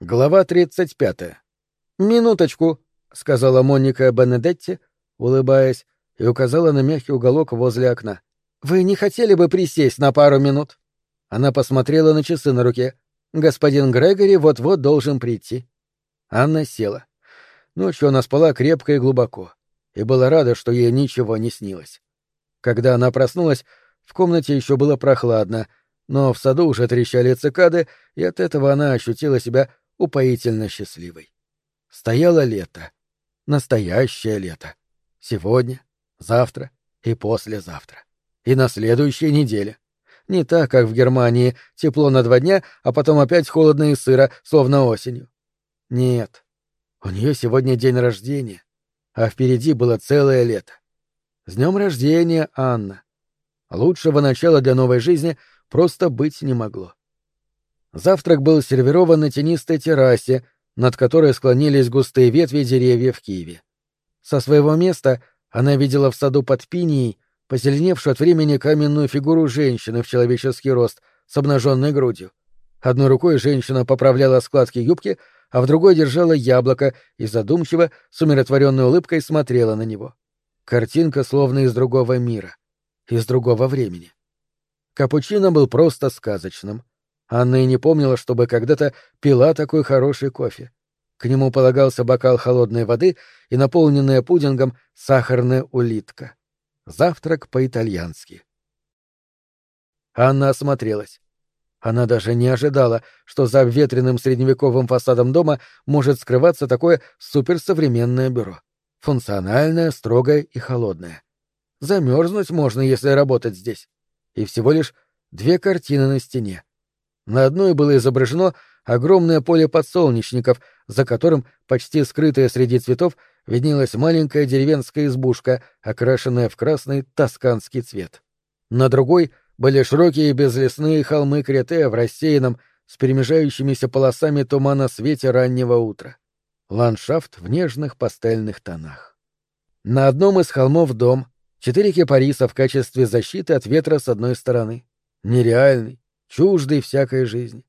Глава 35. «Минуточку», — сказала Моника Бенедетти, улыбаясь, и указала на мягкий уголок возле окна. «Вы не хотели бы присесть на пару минут?» Она посмотрела на часы на руке. «Господин Грегори вот-вот должен прийти». Анна села. Ночью она спала крепко и глубоко, и была рада, что ей ничего не снилось. Когда она проснулась, в комнате еще было прохладно, но в саду уже трещали цикады, и от этого она ощутила себя упоительно счастливой. Стояло лето. Настоящее лето. Сегодня, завтра и послезавтра. И на следующей неделе. Не так, как в Германии, тепло на два дня, а потом опять холодно и сыро, словно осенью. Нет. У нее сегодня день рождения, а впереди было целое лето. С днем рождения, Анна. Лучшего начала для новой жизни просто быть не могло. Завтрак был сервирован на тенистой террасе, над которой склонились густые ветви деревьев в Киеве. Со своего места она видела в саду под пинией позеленевшую от времени каменную фигуру женщины в человеческий рост с обнаженной грудью. Одной рукой женщина поправляла складки юбки, а в другой держала яблоко и задумчиво, с умиротворенной улыбкой смотрела на него. Картинка словно из другого мира, из другого времени. Капучино был просто сказочным — Анна и не помнила, чтобы когда-то пила такой хороший кофе. К нему полагался бокал холодной воды и наполненная пудингом сахарная улитка. Завтрак по-итальянски. Анна осмотрелась. Она даже не ожидала, что за обветренным средневековым фасадом дома может скрываться такое суперсовременное бюро. Функциональное, строгое и холодное. Замерзнуть можно, если работать здесь. И всего лишь две картины на стене. На одной было изображено огромное поле подсолнечников, за которым, почти скрытая среди цветов, виднелась маленькая деревенская избушка, окрашенная в красный тосканский цвет. На другой были широкие безлесные холмы Крете в рассеянном, с перемежающимися полосами тумана свете раннего утра. Ландшафт в нежных пастельных тонах. На одном из холмов дом, четыре кипариса в качестве защиты от ветра с одной стороны. Нереальный, чуждый всякой жизни.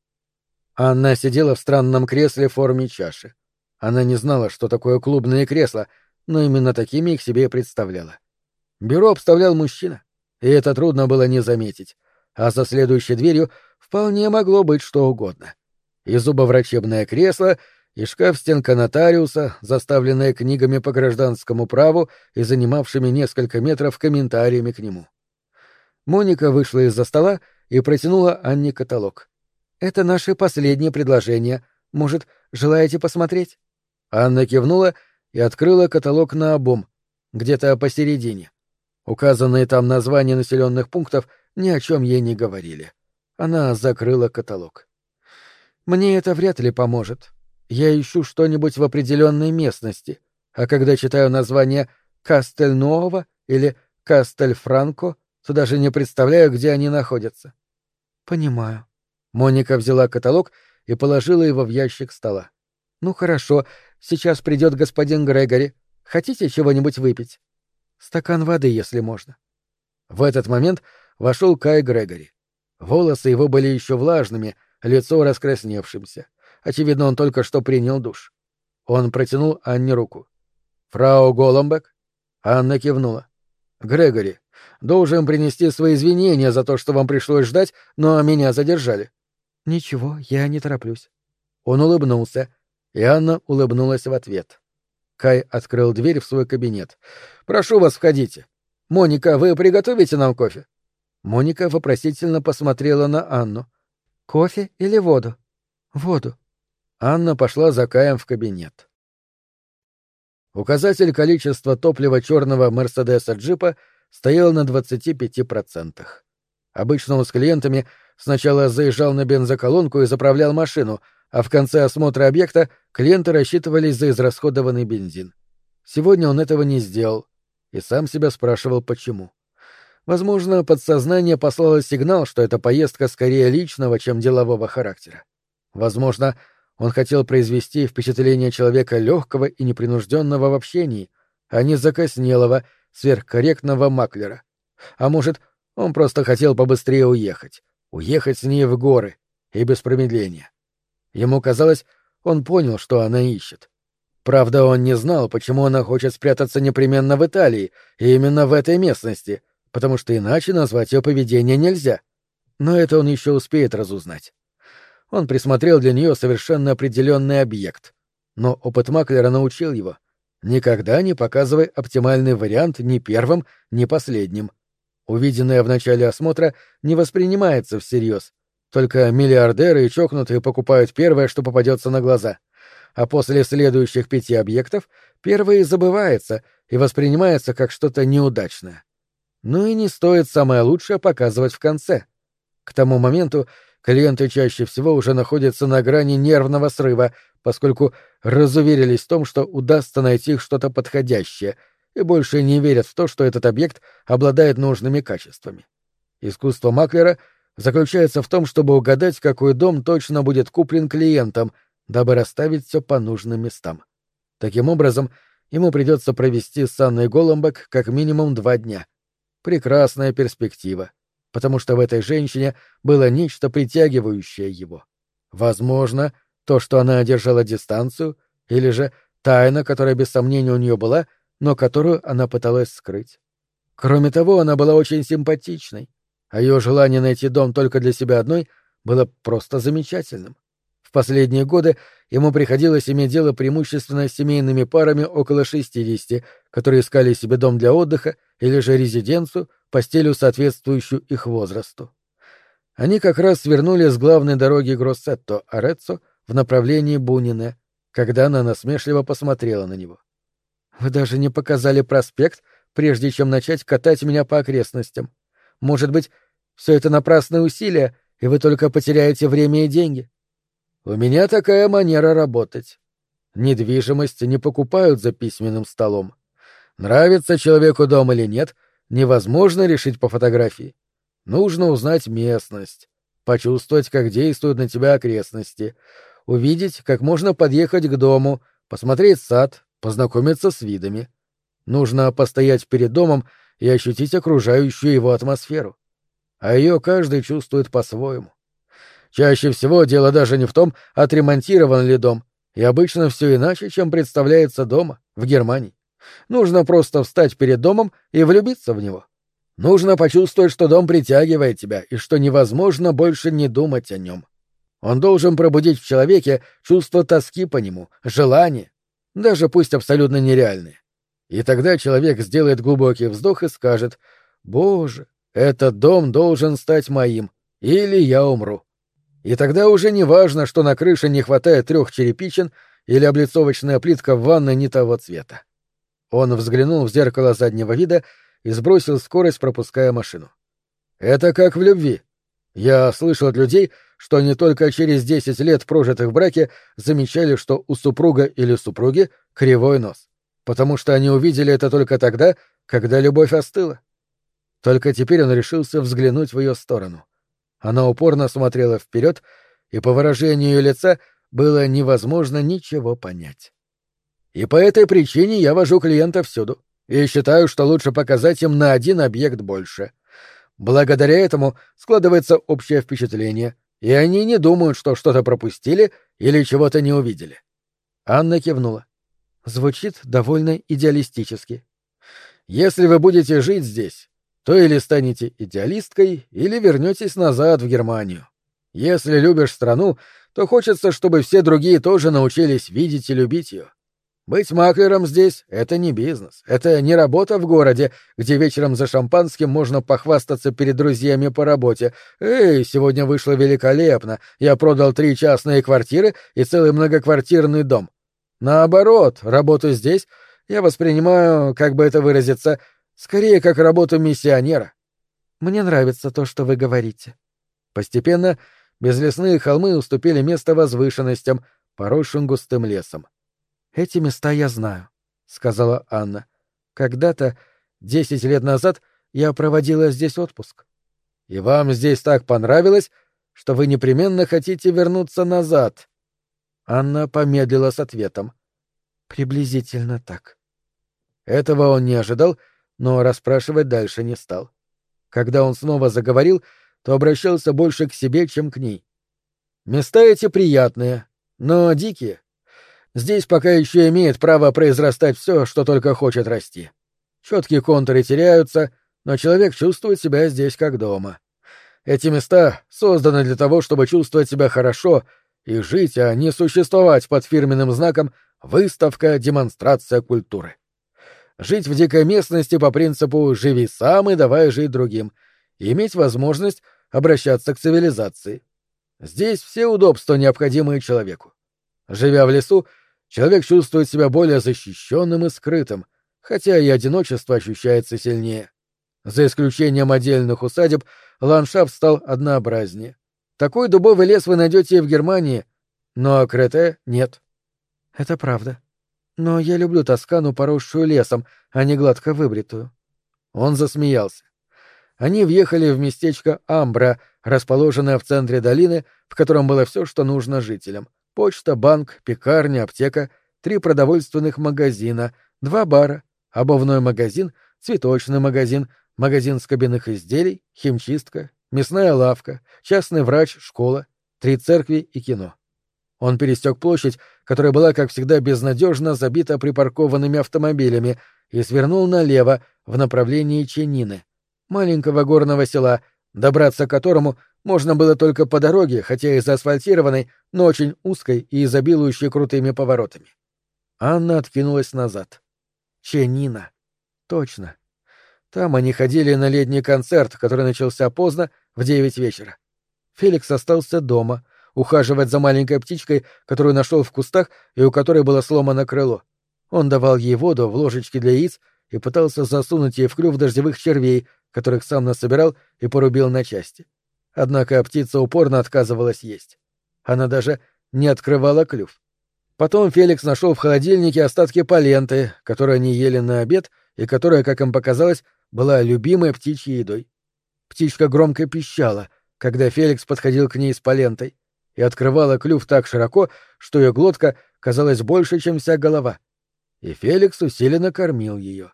Анна сидела в странном кресле в форме чаши. Она не знала, что такое клубные кресла, но именно такими их себе представляла. Бюро обставлял мужчина, и это трудно было не заметить, а за следующей дверью вполне могло быть что угодно. И зубоврачебное кресло, и шкаф-стенка нотариуса, заставленная книгами по гражданскому праву и занимавшими несколько метров комментариями к нему. Моника вышла из-за стола и протянула Анне каталог. «Это наши последние предложения. Может, желаете посмотреть?» Анна кивнула и открыла каталог на обум, где-то посередине. Указанные там названия населенных пунктов ни о чем ей не говорили. Она закрыла каталог. «Мне это вряд ли поможет. Я ищу что-нибудь в определенной местности, а когда читаю название Кастельнуова или Кастельфранко, то даже не представляю, где они находятся. Понимаю. Моника взяла каталог и положила его в ящик стола. Ну хорошо, сейчас придет господин Грегори. Хотите чего-нибудь выпить? Стакан воды, если можно. В этот момент вошел Кай Грегори. Волосы его были еще влажными, лицо раскрасневшимся. Очевидно, он только что принял душ. Он протянул Анне руку. «Фрау Голомбек?» Анна кивнула. «Грегори, Должен принести свои извинения за то, что вам пришлось ждать, но меня задержали. Ничего, я не тороплюсь. Он улыбнулся, и Анна улыбнулась в ответ. Кай открыл дверь в свой кабинет. Прошу вас, входите. Моника, вы приготовите нам кофе? Моника вопросительно посмотрела на Анну. Кофе или воду? Воду. Анна пошла за Каем в кабинет. Указатель количества топлива черного Мерседеса джипа стоял на 25%. Обычно он с клиентами сначала заезжал на бензоколонку и заправлял машину, а в конце осмотра объекта клиенты рассчитывались за израсходованный бензин. Сегодня он этого не сделал и сам себя спрашивал, почему. Возможно, подсознание послало сигнал, что эта поездка скорее личного, чем делового характера. Возможно, он хотел произвести впечатление человека легкого и непринужденного в общении, а не закоснелого сверхкорректного маклера. А может, он просто хотел побыстрее уехать. Уехать с ней в горы. И без промедления. Ему казалось, Он понял, что она ищет. Правда, он не знал, почему она хочет спрятаться непременно в Италии, и именно в этой местности, потому что иначе назвать ее поведение нельзя. Но это он еще успеет разузнать. Он присмотрел для нее совершенно определенный объект. Но опыт Маклера научил его. Никогда не показывай оптимальный вариант ни первым, ни последним. Увиденное в начале осмотра не воспринимается всерьез. Только миллиардеры и чокнутые покупают первое, что попадется на глаза а после следующих пяти объектов первый забывается и воспринимается как что-то неудачное. Ну и не стоит самое лучшее показывать в конце. К тому моменту клиенты чаще всего уже находятся на грани нервного срыва, поскольку разуверились в том, что удастся найти что-то подходящее, и больше не верят в то, что этот объект обладает нужными качествами. Искусство маклера заключается в том, чтобы угадать, какой дом точно будет куплен клиентам — дабы расставить все по нужным местам. Таким образом, ему придется провести с Анной Голомбек как минимум два дня. Прекрасная перспектива, потому что в этой женщине было нечто притягивающее его. Возможно, то, что она одержала дистанцию, или же тайна, которая без сомнения у нее была, но которую она пыталась скрыть. Кроме того, она была очень симпатичной, а ее желание найти дом только для себя одной было просто замечательным. В последние годы ему приходилось иметь дело преимущественно с семейными парами около 60, которые искали себе дом для отдыха или же резиденцию, постелю, соответствующую их возрасту. Они как раз свернули с главной дороги Гроссетто-Ореццо в направлении Бунине, когда она насмешливо посмотрела на него. «Вы даже не показали проспект, прежде чем начать катать меня по окрестностям. Может быть, все это напрасное усилие, и вы только потеряете время и деньги?» У меня такая манера работать. Недвижимость не покупают за письменным столом. Нравится человеку дом или нет, невозможно решить по фотографии. Нужно узнать местность, почувствовать, как действуют на тебя окрестности, увидеть, как можно подъехать к дому, посмотреть сад, познакомиться с видами. Нужно постоять перед домом и ощутить окружающую его атмосферу. А ее каждый чувствует по-своему. Чаще всего дело даже не в том, отремонтирован ли дом, и обычно все иначе, чем представляется дома, в Германии. Нужно просто встать перед домом и влюбиться в него. Нужно почувствовать, что дом притягивает тебя, и что невозможно больше не думать о нем. Он должен пробудить в человеке чувство тоски по нему, желание, даже пусть абсолютно нереальные. И тогда человек сделает глубокий вздох и скажет «Боже, этот дом должен стать моим, или я умру». И тогда уже не важно, что на крыше не хватает трех черепичин или облицовочная плитка в ванной не того цвета. Он взглянул в зеркало заднего вида и сбросил скорость, пропуская машину. Это как в любви. Я слышал от людей, что они только через десять лет прожитых в браке замечали, что у супруга или супруги кривой нос, потому что они увидели это только тогда, когда любовь остыла. Только теперь он решился взглянуть в ее сторону. Она упорно смотрела вперед, и по выражению ее лица было невозможно ничего понять. И по этой причине я вожу клиента всюду, и считаю, что лучше показать им на один объект больше. Благодаря этому складывается общее впечатление, и они не думают, что что-то пропустили или чего-то не увидели. Анна кивнула. Звучит довольно идеалистически. Если вы будете жить здесь, то или станете идеалисткой, или вернетесь назад в Германию. Если любишь страну, то хочется, чтобы все другие тоже научились видеть и любить ее. Быть маклером здесь — это не бизнес, это не работа в городе, где вечером за шампанским можно похвастаться перед друзьями по работе. «Эй, сегодня вышло великолепно, я продал три частные квартиры и целый многоквартирный дом». Наоборот, работу здесь я воспринимаю, как бы это выразиться, — Скорее, как работа миссионера. Мне нравится то, что вы говорите. Постепенно безлесные холмы уступили место возвышенностям, поросшим густым лесом. Эти места я знаю, сказала Анна. Когда-то, десять лет назад, я проводила здесь отпуск. И вам здесь так понравилось, что вы непременно хотите вернуться назад. Анна помедлила с ответом. Приблизительно так. Этого он не ожидал но расспрашивать дальше не стал. Когда он снова заговорил, то обращался больше к себе, чем к ней. «Места эти приятные, но дикие. Здесь пока еще имеет право произрастать все, что только хочет расти. Четкие контуры теряются, но человек чувствует себя здесь как дома. Эти места созданы для того, чтобы чувствовать себя хорошо и жить, а не существовать под фирменным знаком «выставка, демонстрация культуры». Жить в дикой местности по принципу «живи сам и давай жить другим», и иметь возможность обращаться к цивилизации. Здесь все удобства, необходимые человеку. Живя в лесу, человек чувствует себя более защищенным и скрытым, хотя и одиночество ощущается сильнее. За исключением отдельных усадеб, ландшафт стал однообразнее. Такой дубовый лес вы найдете и в Германии, но Крете нет. Это правда. Но я люблю Тоскану, поросшую лесом, а не гладко выбритую. Он засмеялся. Они въехали в местечко Амбра, расположенное в центре долины, в котором было все, что нужно жителям. Почта, банк, пекарня, аптека, три продовольственных магазина, два бара, обувной магазин, цветочный магазин, магазин скобяных изделий, химчистка, мясная лавка, частный врач, школа, три церкви и кино. Он пересек площадь, которая была, как всегда, безнадежно забита припаркованными автомобилями, и свернул налево, в направлении Ченины, маленького горного села, добраться к которому можно было только по дороге, хотя и заасфальтированной, но очень узкой и изобилующей крутыми поворотами. Анна откинулась назад. Ченина. Точно. Там они ходили на летний концерт, который начался поздно, в девять вечера. Феликс остался дома, ухаживать за маленькой птичкой, которую нашел в кустах и у которой было сломано крыло. Он давал ей воду в ложечке для яиц и пытался засунуть ей в клюв дождевых червей, которых сам насобирал и порубил на части. Однако птица упорно отказывалась есть. Она даже не открывала клюв. Потом Феликс нашел в холодильнике остатки паленты, которые они ели на обед и которая, как им показалось, была любимой птичьей едой. Птичка громко пищала, когда Феликс подходил к ней с палентой, и открывала клюв так широко, что ее глотка казалась больше, чем вся голова. И Феликс усиленно кормил ее.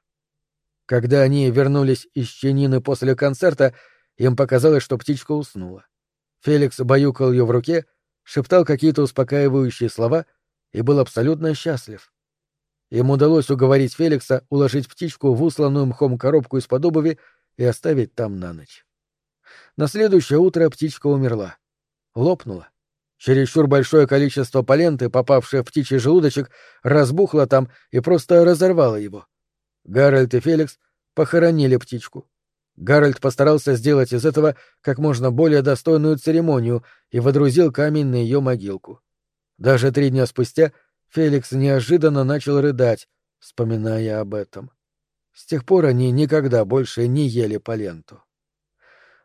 Когда они вернулись из Ченины после концерта, им показалось, что птичка уснула. Феликс баюкал ее в руке, шептал какие-то успокаивающие слова и был абсолютно счастлив. Им удалось уговорить Феликса уложить птичку в усланную мхом коробку из-под обуви и оставить там на ночь. На следующее утро птичка умерла. Лопнула. Чересчур большое количество поленты, попавшее в птичий желудочек, разбухло там и просто разорвало его. Гарольд и Феликс похоронили птичку. Гарольд постарался сделать из этого как можно более достойную церемонию и водрузил камень на ее могилку. Даже три дня спустя Феликс неожиданно начал рыдать, вспоминая об этом. С тех пор они никогда больше не ели поленту.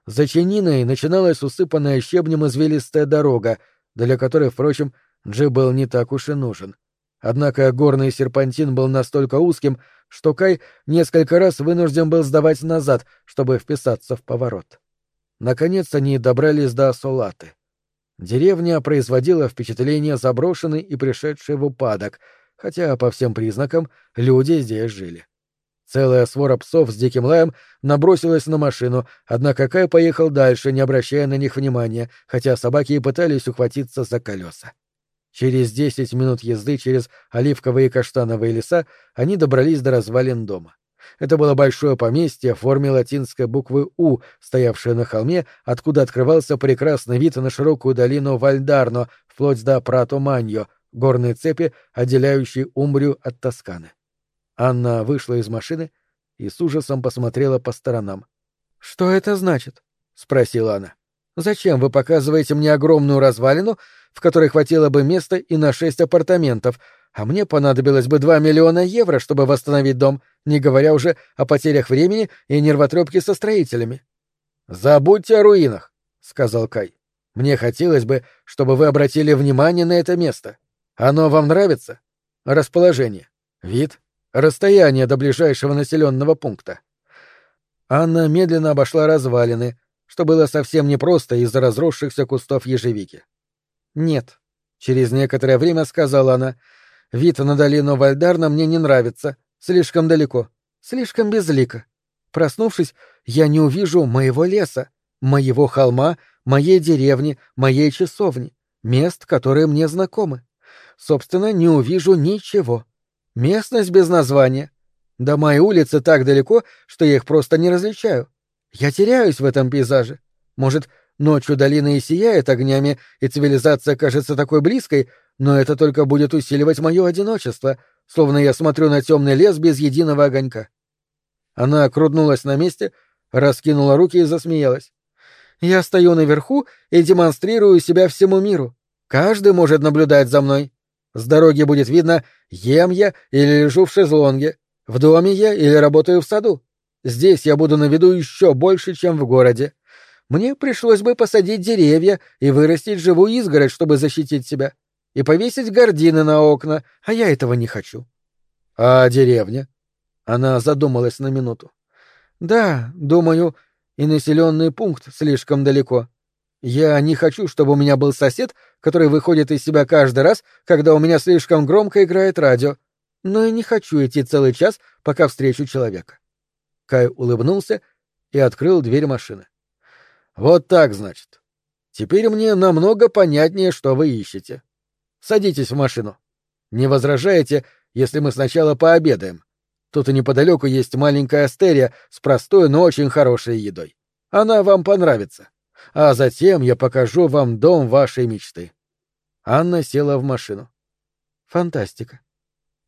За Чениной начиналась усыпанная щебнем извилистая дорога, для которой, впрочем, Джи был не так уж и нужен. Однако горный серпантин был настолько узким, что Кай несколько раз вынужден был сдавать назад, чтобы вписаться в поворот. Наконец они добрались до Солаты. Деревня производила впечатление заброшенной и пришедшей в упадок, хотя, по всем признакам, люди здесь жили. Целая свора псов с диким лаем набросилась на машину, однако Кай поехал дальше, не обращая на них внимания, хотя собаки и пытались ухватиться за колеса. Через десять минут езды через оливковые и каштановые леса они добрались до развалин дома. Это было большое поместье в форме латинской буквы «У», стоявшее на холме, откуда открывался прекрасный вид на широкую долину Вальдарно, вплоть до Прато-Маньо, горной цепи, отделяющей Умбрию от Тосканы. Анна вышла из машины и с ужасом посмотрела по сторонам. «Что это значит?» — спросила она. «Зачем вы показываете мне огромную развалину, в которой хватило бы места и на шесть апартаментов, а мне понадобилось бы два миллиона евро, чтобы восстановить дом, не говоря уже о потерях времени и нервотрепке со строителями. «Забудьте о руинах», — сказал Кай. «Мне хотелось бы, чтобы вы обратили внимание на это место. Оно вам нравится? Расположение, вид, расстояние до ближайшего населенного пункта». Анна медленно обошла развалины, что было совсем непросто из-за разросшихся кустов ежевики. «Нет», — через некоторое время сказала она, — Вид на долину Вальдарна мне не нравится. Слишком далеко. Слишком безлико. Проснувшись, я не увижу моего леса, моего холма, моей деревни, моей часовни, мест, которые мне знакомы. собственно, не увижу ничего. Местность без названия. До моей улицы так далеко, что я их просто не различаю. Я теряюсь в этом пейзаже. Может, ночью долина и сияет огнями, и цивилизация кажется такой близкой, но это только будет усиливать мое одиночество, словно я смотрю на темный лес без единого огонька. Она крутнулась на месте, раскинула руки и засмеялась. Я стою наверху и демонстрирую себя всему миру. Каждый может наблюдать за мной. С дороги будет видно, ем я или лежу в шезлонге, в доме я или работаю в саду. Здесь я буду на виду еще больше, чем в городе. Мне пришлось бы посадить деревья и вырастить живую изгородь, чтобы защитить себя, и повесить гардины на окна, а я этого не хочу. — А деревня? Она задумалась на минуту. — Да, думаю, и населенный пункт слишком далеко. Я не хочу, чтобы у меня был сосед, который выходит из себя каждый раз, когда у меня слишком громко играет радио, но и не хочу идти целый час, пока встречу человека. Кай улыбнулся и открыл дверь машины. Вот так, значит. Теперь мне намного понятнее, что вы ищете. Садитесь в машину. Не возражаете, если мы сначала пообедаем? Тут и неподалеку есть маленькая астерия с простой, но очень хорошей едой. Она вам понравится. А затем я покажу вам дом вашей мечты. Анна села в машину. Фантастика.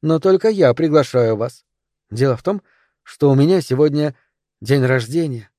Но только я приглашаю вас. Дело в том, что у меня сегодня день рождения.